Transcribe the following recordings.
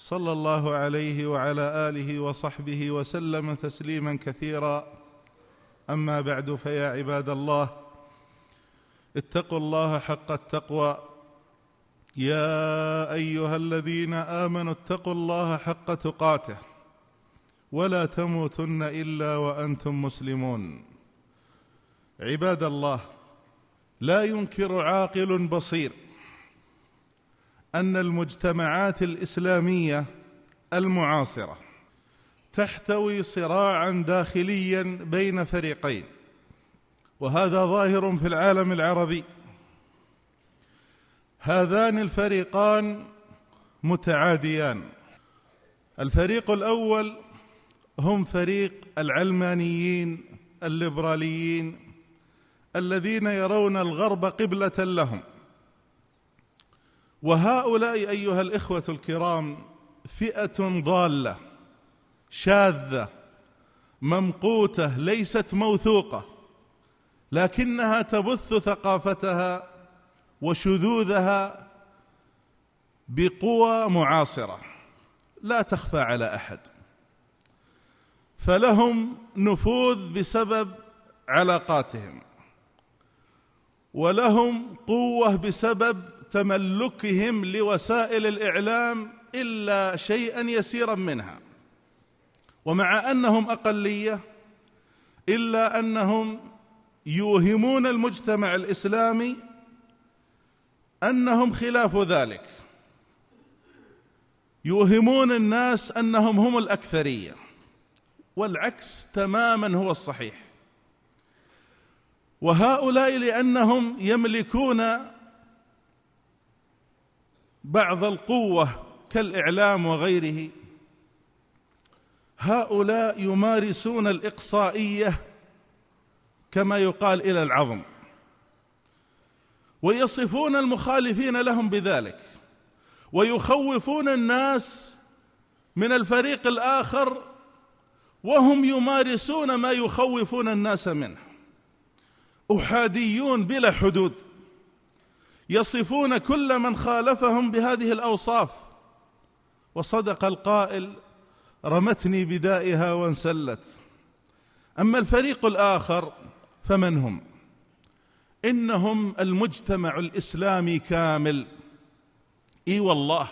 صلى الله عليه وعلى آله وصحبه وسلم تسليما كثيرا. أما بعد فيا عباد الله اتقوا الله حق التقوى. يا أيها الذين آمنوا اتقوا الله حق تقاته. ولا تموتن إلا وأنتم مسلمون. عباد الله لا ينكر عاقل بصير. أن المجتمعات الإسلامية المعاصرة تحتوي صراعا داخليا بين فريقين وهذا ظاهر في العالم العربي. هذان الفريقان متعاديان. الفريق الأول هم فريق العلمانيين الليبراليين الذين يرون الغرب قبلة لهم. وهؤلاء أيها الإخوة الكرام فئة ضالة شاذة ممقوتة ليست موثوقة لكنها تبث ثقافتها وشذوذها بقوى معاصرة لا تخفى على أحد. فلهم نفوذ بسبب علاقاتهم ولهم قوة بسبب تملكهم لوسائل الإعلام إلا شيئا يسيرا منها. ومع أنهم أقلية إلا أنهم يوهمون المجتمع الإسلامي أنهم خلاف ذلك. يوهمون الناس أنهم هم الأكثرية والعكس تماما هو الصحيح. وهؤلاء لأنهم يملكون بعض القوة كالإعلام وغيره. هؤلاء يمارسون الإقصائية كما يقال إلى العظم. ويصفون المخالفين لهم بذلك. ويخوفون الناس من الفريق الآخر وهم يمارسون ما يخوفون الناس منه. أحاديون بلا حدود. يصفون كل من خالفهم بهذه الأوصاف. وصدق القائل رمتني بدائها وانسلت. أما الفريق الآخر فمن هم؟ إنهم المجتمع الإسلامي كامل. إي والله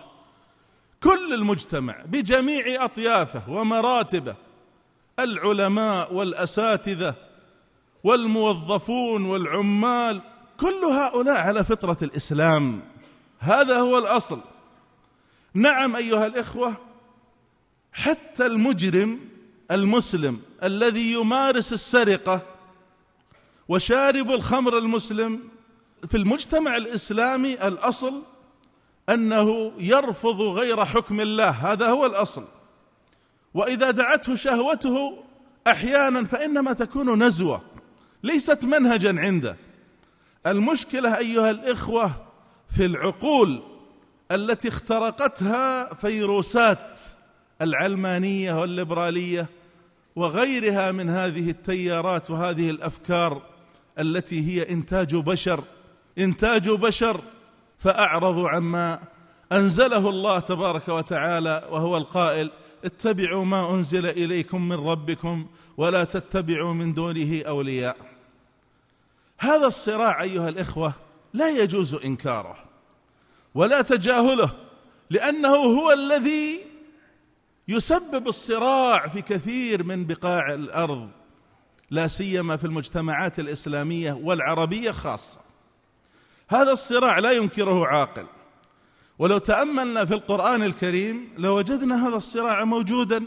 كل المجتمع بجميع أطيافه ومراتبه العلماء والأساتذة والموظفون والعمال كل هؤلاء على فطرة الإسلام. هذا هو الأصل. نعم أيها الإخوة حتى المجرم المسلم الذي يمارس السرقة وشارب الخمر المسلم في المجتمع الإسلامي الأصل أنه يرفض غير حكم الله. هذا هو الأصل. وإذا دعته شهوته أحيانا فإنما تكون نزوة ليست منهجا عنده. المشكلة أيها الإخوة في العقول التي اخترقتها فيروسات العلمانية والليبرالية وغيرها من هذه التيارات وهذه الأفكار التي هي إنتاج بشر إنتاج بشر فاعرضوا عما أنزله الله تبارك وتعالى وهو القائل اتبعوا ما أنزل إليكم من ربكم ولا تتبعوا من دونه أولياء. هذا الصراع أيها الإخوة لا يجوز إنكاره ولا تجاهله لأنه هو الذي يسبب الصراع في كثير من بقاع الأرض لا سيما في المجتمعات الإسلامية والعربية خاصة. هذا الصراع لا ينكره عاقل. ولو تأملنا في القرآن الكريم لوجدنا هذا الصراع موجودا.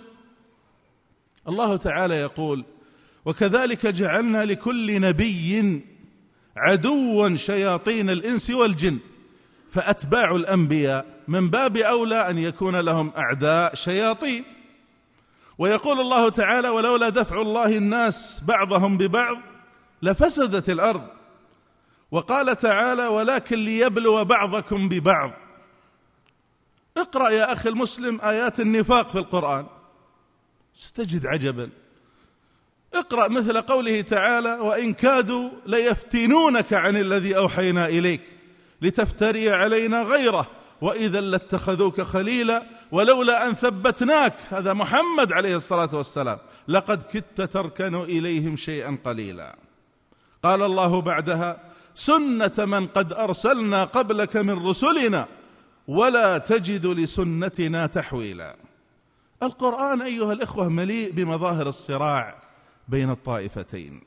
الله تعالى يقول وكذلك جعلنا لكل نبي عدوا شياطين الإنس والجن فأتباع الأنبياء من باب أولى أن يكون لهم أعداء شياطين. ويقول الله تعالى ولولا دفع الله الناس بعضهم ببعض لفسدت الأرض وقال تعالى ولكن ليبلو بعضكم ببعض اقرأ يا أخي المسلم آيات النفاق في القرآن ستجد عجبا. اقرأ مثل قوله تعالى وإن كادوا ليفتنونك عن الذي أوحينا إليك لتفتري علينا غيره وإذا لاتخذوك خليلا ولولا أن ثبتناك. هذا محمد عليه الصلاة والسلام. لقد كدت تركن إليهم شيئا قليلا. قال الله بعدها سنة من قد أرسلنا قبلك من رسلنا ولا تجد لسنتنا تحويلا. القرآن أيها الإخوة مليء بمظاهر الصراع. بين الطائفتين.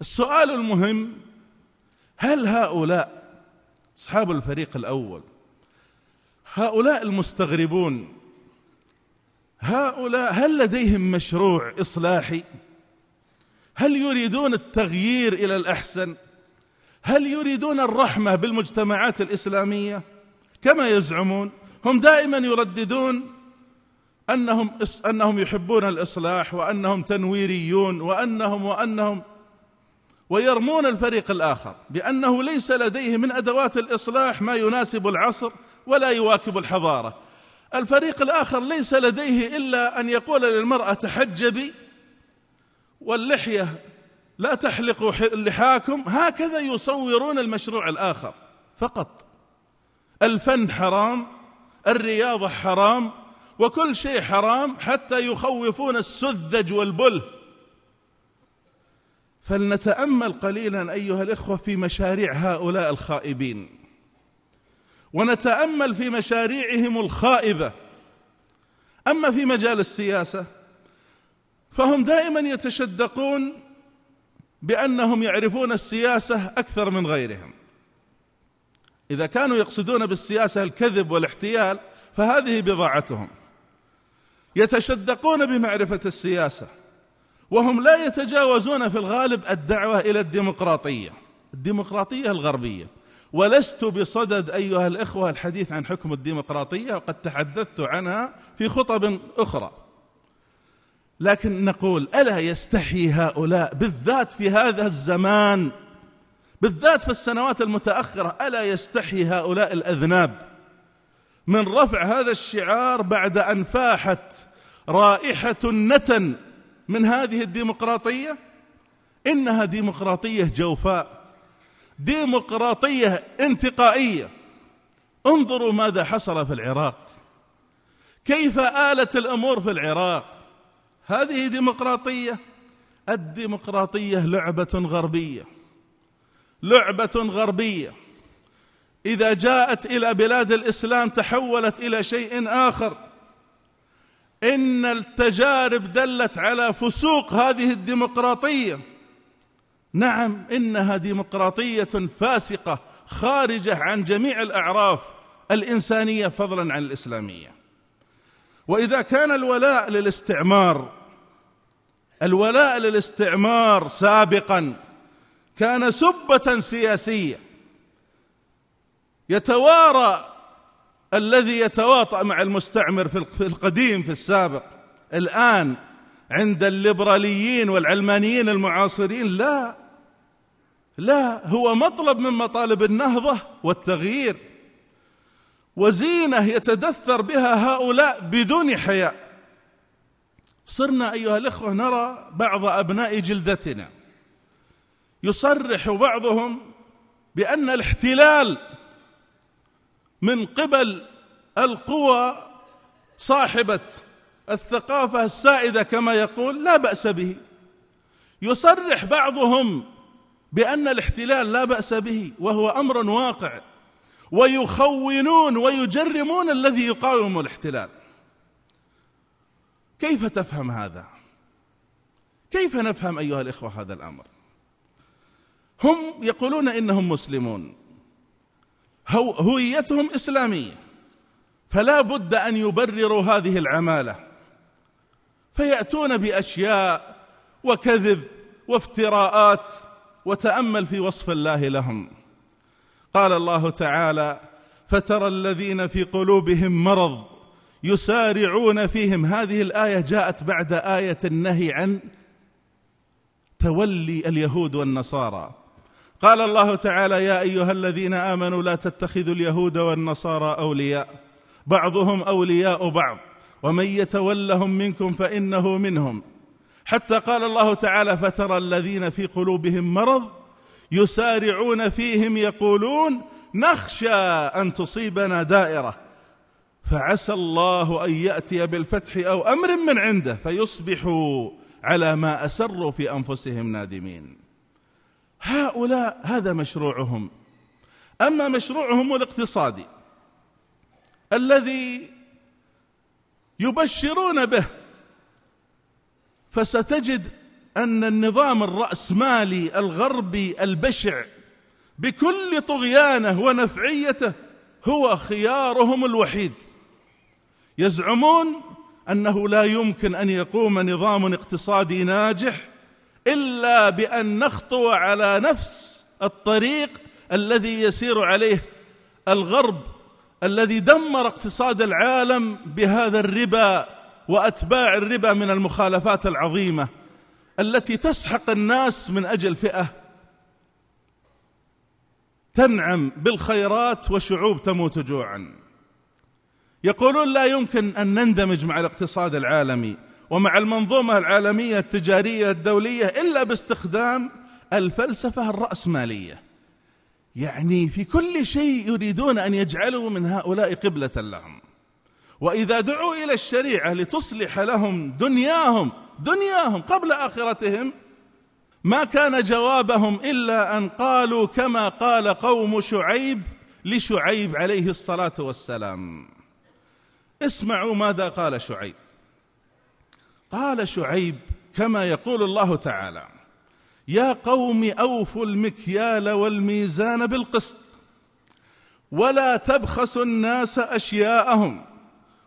السؤال المهم هل هؤلاء أصحاب الفريق الأول هؤلاء المستغربون هؤلاء هل لديهم مشروع إصلاحي؟ هل يريدون التغيير إلى الأحسن؟ هل يريدون الرحمة بالمجتمعات الإسلامية؟ كما يزعمون هم دائما يرددون أنهم أنهم يحبون الإصلاح وأنهم تنويريون وأنهم وأنهم ويرمون الفريق الآخر بأنه ليس لديه من أدوات الإصلاح ما يناسب العصر ولا يواكب الحضارة. الفريق الآخر ليس لديه إلا أن يقول للمرأة تحجبي واللحية لا تحلقوا لحاكم. هكذا يصورون المشروع الآخر فقط. الفن حرام الرياضة حرام وكل شيء حرام حتى يخوفون السذج والبل. فلنتأمل قليلا أيها الإخوة في مشاريع هؤلاء الخائبين. ونتأمل في مشاريعهم الخائبة. أما في مجال السياسة فهم دائما يتشدقون بأنهم يعرفون السياسة أكثر من غيرهم. إذا كانوا يقصدون بالسياسة الكذب والاحتيال فهذه بضاعتهم. يتشدقون بمعرفة السياسة وهم لا يتجاوزون في الغالب الدعوة إلى الديمقراطية الديمقراطية الغربية. ولست بصدد أيها الإخوة الحديث عن حكم الديمقراطية وقد تحدثت عنها في خطب أخرى. لكن نقول ألا يستحي هؤلاء بالذات في هذا الزمان بالذات في السنوات المتأخرة ألا يستحي هؤلاء الأذناب؟ من رفع هذا الشعار بعد أن فاحت رائحة نتن من هذه الديمقراطية؟ إنها ديمقراطية جوفاء ديمقراطية انتقائية. انظروا ماذا حصل في العراق. كيف آلت الأمور في العراق. هذه ديمقراطية. الديمقراطية لعبة غربية. لعبة غربية. إذا جاءت إلى بلاد الإسلام تحولت إلى شيء آخر. إن التجارب دلت على فسوق هذه الديمقراطية. نعم إنها ديمقراطية فاسقة خارجة عن جميع الأعراف الإنسانية فضلا عن الإسلامية. وإذا كان الولاء للاستعمار الولاء للاستعمار سابقا كان سبة سياسية. يتوارى الذي يتواطأ مع المستعمر في القديم في السابق. الآن عند الليبراليين والعلمانيين المعاصرين لا. لا هو مطلب من مطالب النهضة والتغيير. وزينة يتدثر بها هؤلاء بدون حياء. صرنا أيها الإخوة نرى بعض أبناء جلدتنا يصرح بعضهم بأن الاحتلال من قبل القوى صاحبة الثقافة السائدة كما يقول لا بأس به. يصرح بعضهم بأن الاحتلال لا بأس به وهو أمر واقع. ويخونون ويجرمون الذي يقاوم الاحتلال. كيف تفهم هذا؟ كيف نفهم أيها الإخوة هذا الأمر؟ هم يقولون إنهم مسلمون. هويتهم إسلامية. فلا بد أن يبرروا هذه العمالة. فيأتون بأشياء وكذب وافتراءات وتأمل في وصف الله لهم. قال الله تعالى فترى الذين في قلوبهم مرض يسارعون فيهم. هذه الآية جاءت بعد آية النهي عن تولي اليهود والنصارى. قال الله تعالى يا أيها الذين آمنوا لا تتخذوا اليهود والنصارى أولياء. بعضهم أولياء بعض. ومن يتولهم منكم فإنه منهم. حتى قال الله تعالى فترى الذين في قلوبهم مرض يسارعون فيهم يقولون نخشى أن تصيبنا دائرة. فعسى الله أن يأتي بالفتح أو أمر من عنده فيصبحوا على ما أسروا في أنفسهم نادمين. هؤلاء هذا مشروعهم. أما مشروعهم الاقتصادي الذي يبشرون به فستجد أن النظام الرأسمالي الغربي البشع بكل طغيانه ونفعيته هو خيارهم الوحيد. يزعمون أنه لا يمكن أن يقوم نظام اقتصادي ناجح إلا بأن نخطو على نفس الطريق الذي يسير عليه الغرب الذي دمر اقتصاد العالم بهذا الربا وأتباع الربا من المخالفات العظيمة التي تسحق الناس من أجل فئة تنعم بالخيرات وشعوب تموت جوعا. يقولون لا يمكن أن نندمج مع الاقتصاد العالمي ومع المنظومة العالمية التجارية الدولية إلا باستخدام الفلسفة الرأسمالية. يعني في كل شيء يريدون أن يجعلوا من هؤلاء قبلة لهم. وإذا دعوا إلى الشريعة لتصلح لهم دنياهم دنياهم قبل آخرتهم ما كان جوابهم إلا أن قالوا كما قال قوم شعيب لشعيب عليه الصلاة والسلام. اسمعوا ماذا قال شعيب. قال شعيب كما يقول الله تعالى يا قوم أوفوا المكيال والميزان بالقسط ولا تبخسوا الناس أشياءهم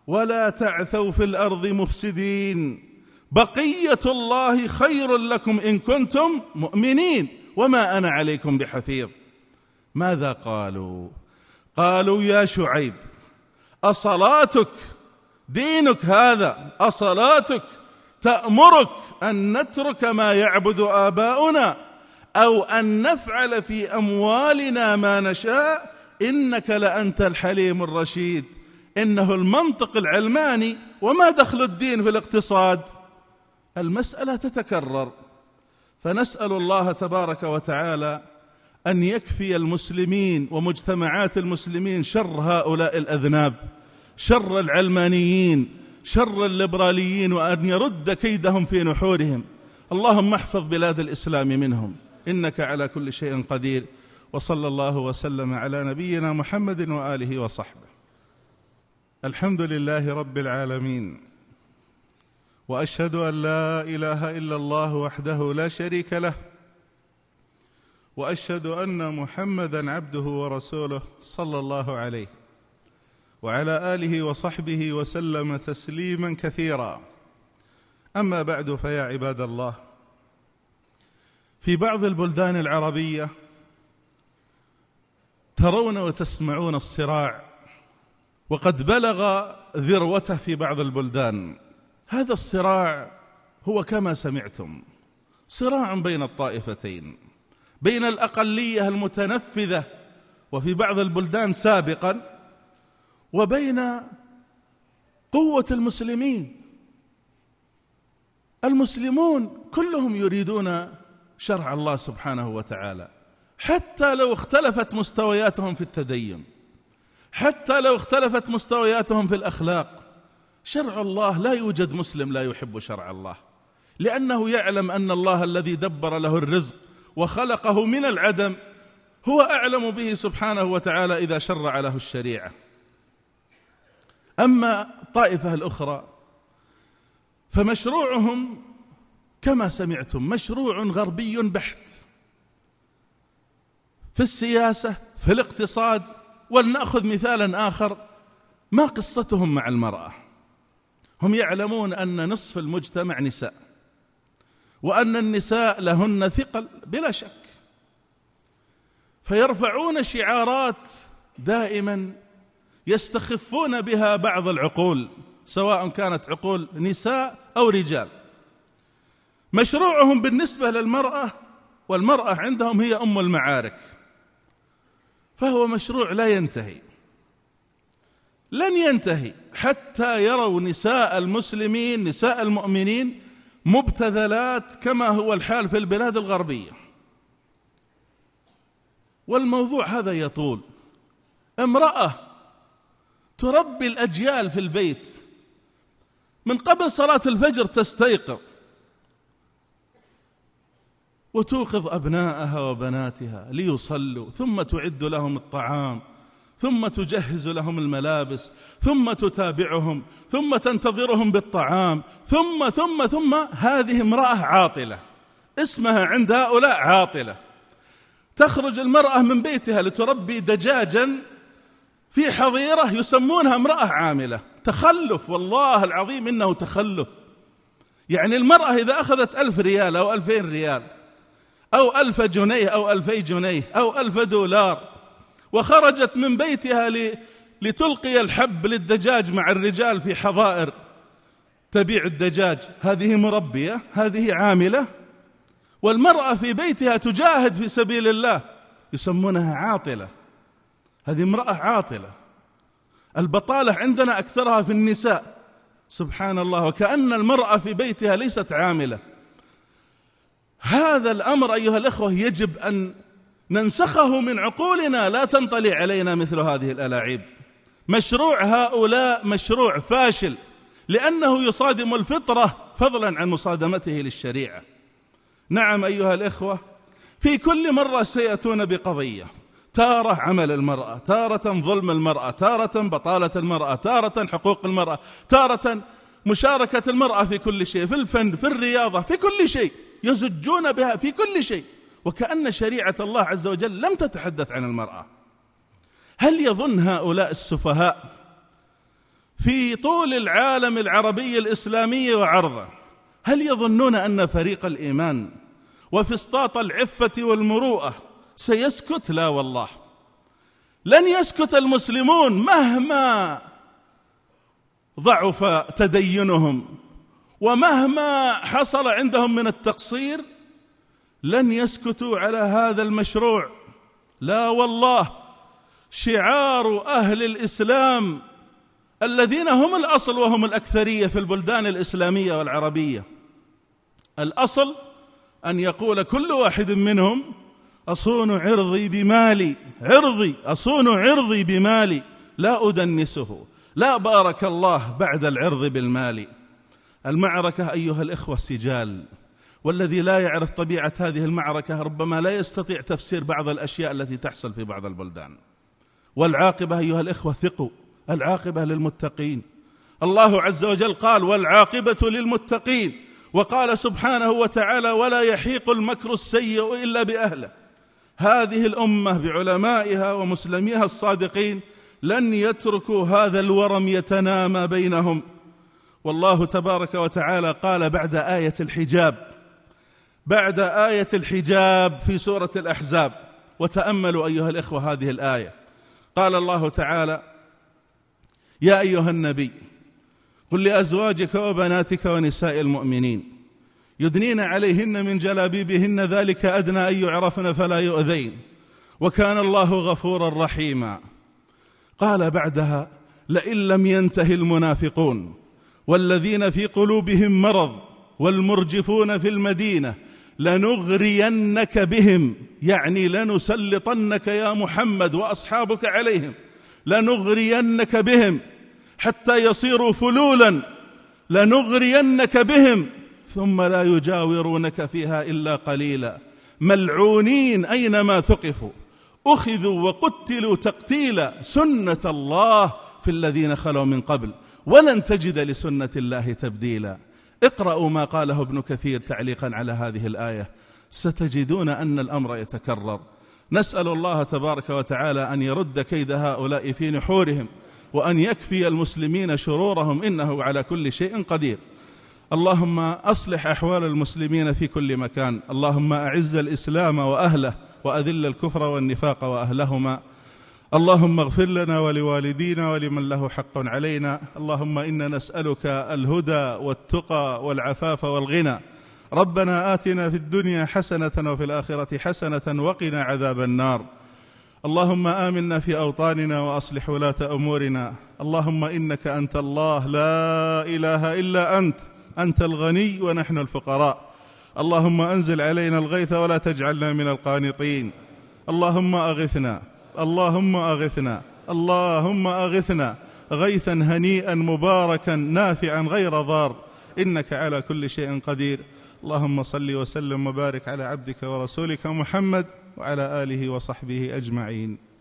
ولا تعثوا في الأرض مفسدين. بقية الله خير لكم إن كنتم مؤمنين وما أنا عليكم بحفيظ. ماذا قالوا؟ قالوا يا شعيب أصلاتك دينك هذا أصلاتك تأمرك أن نترك ما يعبد آباؤنا أو أن نفعل في أموالنا ما نشاء إنك لأنت الحليم الرشيد. إنه المنطق العلماني وما دخل الدين في الاقتصاد. المسألة تتكرر. فنسأل الله تبارك وتعالى أن يكفي المسلمين ومجتمعات المسلمين شر هؤلاء الأذناب شر العلمانيين شر الليبراليين وأن يرد كيدهم في نحورهم. اللهم احفظ بلاد الإسلام منهم. إنك على كل شيء قدير. وصلى الله وسلم على نبينا محمد وآله وصحبه. الحمد لله رب العالمين. وأشهد أن لا إله إلا الله وحده لا شريك له. وأشهد أن محمدا عبده ورسوله صلى الله عليه. وعلى آله وصحبه وسلم تسليما كثيرا. أما بعد فيا عباد الله في بعض البلدان العربية ترون وتسمعون الصراع وقد بلغ ذروته في بعض البلدان. هذا الصراع هو كما سمعتم صراع بين الطائفتين بين الأقلية المتنفذة وفي بعض البلدان سابقا وبين قوة المسلمين. المسلمون كلهم يريدون شرع الله سبحانه وتعالى. حتى لو اختلفت مستوياتهم في التدين حتى لو اختلفت مستوياتهم في الأخلاق شرع الله لا يوجد مسلم لا يحب شرع الله. لأنه يعلم أن الله الذي دبر له الرزق وخلقه من العدم هو أعلم به سبحانه وتعالى إذا شرع له الشريعة. أما الطائفه الأخرى فمشروعهم كما سمعتم مشروع غربي بحت في السياسة في الاقتصاد ولنأخذ مثالا آخر ما قصتهم مع المرأة؟ هم يعلمون أن نصف المجتمع نساء وأن النساء لهن ثقل بلا شك فيرفعون شعارات دائما يستخفون بها بعض العقول سواء كانت عقول نساء أو رجال. مشروعهم بالنسبة للمرأة والمرأة عندهم هي أم المعارك. فهو مشروع لا ينتهي. لن ينتهي حتى يروا نساء المسلمين نساء المؤمنين مبتذلات كما هو الحال في البلاد الغربية. والموضوع هذا يطول. امرأة تربي الأجيال في البيت. من قبل صلاة الفجر تستيقظ. وتوقظ أبناءها وبناتها ليصلوا ثم تعد لهم الطعام ثم تجهز لهم الملابس ثم تتابعهم ثم تنتظرهم بالطعام ثم ثم ثم هذه امرأة عاطلة. اسمها عند هؤلاء عاطلة. تخرج المرأة من بيتها لتربي دجاجا في حظيرة يسمونها امرأة عاملة. تخلف والله العظيم إنه تخلف. يعني المرأة إذا أخذت ألف ريال أو ألفين ريال أو ألف جنيه أو ألفي جنيه أو ألف دولار وخرجت من بيتها لتلقي الحب للدجاج مع الرجال في حظائر تبيع الدجاج. هذه مربية هذه عاملة. والمرأة في بيتها تجاهد في سبيل الله يسمونها عاطلة. هذه امرأة عاطلة. البطالة عندنا أكثرها في النساء. سبحان الله وكأن المرأة في بيتها ليست عاملة. هذا الأمر أيها الأخوة يجب أن ننسخه من عقولنا. لا تنطلي علينا مثل هذه الألاعيب. مشروع هؤلاء مشروع فاشل لأنه يصادم الفطرة فضلا عن مصادمته للشريعة. نعم أيها الأخوة في كل مرة سيأتون بقضية. تارة عمل المرأة تارة ظلم المرأة تارة بطالة المرأة تارة حقوق المرأة تارة مشاركة المرأة في كل شيء في الفن في الرياضة في كل شيء يزجون بها في كل شيء. وكأن شريعة الله عز وجل لم تتحدث عن المرأة. هل يظن هؤلاء السفهاء في طول العالم العربي الإسلامي وعرضه؟ هل يظنون أن فريق الإيمان وفسطاط العفة والمروءة سيسكت. لا والله لن يسكت المسلمون مهما ضعف تدينهم ومهما حصل عندهم من التقصير لن يسكتوا على هذا المشروع. لا والله شعار أهل الإسلام الذين هم الأصل وهم الأكثرية في البلدان الإسلامية والعربية الأصل أن يقول كل واحد منهم أصون عرضي بمالي عرضي أصون عرضي بمالي. لا أدنسه لا بارك الله بعد العرض بالمال. المعركة أيها الإخوة سجال والذي لا يعرف طبيعة هذه المعركة ربما لا يستطيع تفسير بعض الأشياء التي تحصل في بعض البلدان. والعاقبة أيها الإخوة ثقوا العاقبة للمتقين. الله عز وجل قال والعاقبة للمتقين وقال سبحانه وتعالى ولا يحيق المكر السيء إلا بأهله هذه الأمة بعلمائها ومسلميها الصادقين لن يتركوا هذا الورم يتنامى بينهم. والله تبارك وتعالى قال بعد آية الحجاب بعد آية الحجاب في سورة الأحزاب. وتأملوا أيها الإخوة هذه الآية. قال الله تعالى يا أيها النبي قل لأزواجك وبناتك ونساء المؤمنين يدنين عليهن من جلابيبهن ذلك أدنى أن يعرفن فلا يؤذين. وكان الله غفورا رحيما. قال بعدها لئن لم ينته المنافقون والذين في قلوبهم مرض والمرجفون في المدينة لنغرينك بهم. يعني لنسلطنك يا محمد وأصحابك عليهم. لنغرينك بهم حتى يصيروا فلولا. لنغرينك بهم ثم لا يجاورونك فيها إلا قليلا. ملعونين أينما ثقفوا. أخذوا وقتلوا تقتيلا. سنة الله في الذين خلوا من قبل. ولن تجد لسنة الله تبديلا. اقرأوا ما قاله ابن كثير تعليقا على هذه الآية. ستجدون أن الأمر يتكرر. نسأل الله تبارك وتعالى أن يرد كيد هؤلاء في نحورهم وأن يكفي المسلمين شرورهم إنه على كل شيء قدير. اللهم أصلح أحوال المسلمين في كل مكان. اللهم أعز الإسلام وأهله وأذل الكفر والنفاق وأهلهما. اللهم اغفر لنا ولوالدينا ولمن له حق علينا. اللهم أنا نسألك الهدى والتقى والعفاف والغنى. ربنا آتنا في الدنيا حسنة وفي الآخرة حسنة وقنا عذاب النار. اللهم آمنا في أوطاننا وأصلح ولاة أمورنا. اللهم إنك أنت الله. لا إله إلا أنت. أنت الغني ونحن الفقراء. اللهم أنزل علينا الغيث ولا تجعلنا من القانطين. اللهم أغثنا. اللهم أغثنا. اللهم أغثنا. غيثا هنيئا مباركا نافعا غير ضار. إنك على كل شيء قدير. اللهم صل وسلم وبارك على عبدك ورسولك محمد وعلى آله وصحبه أجمعين.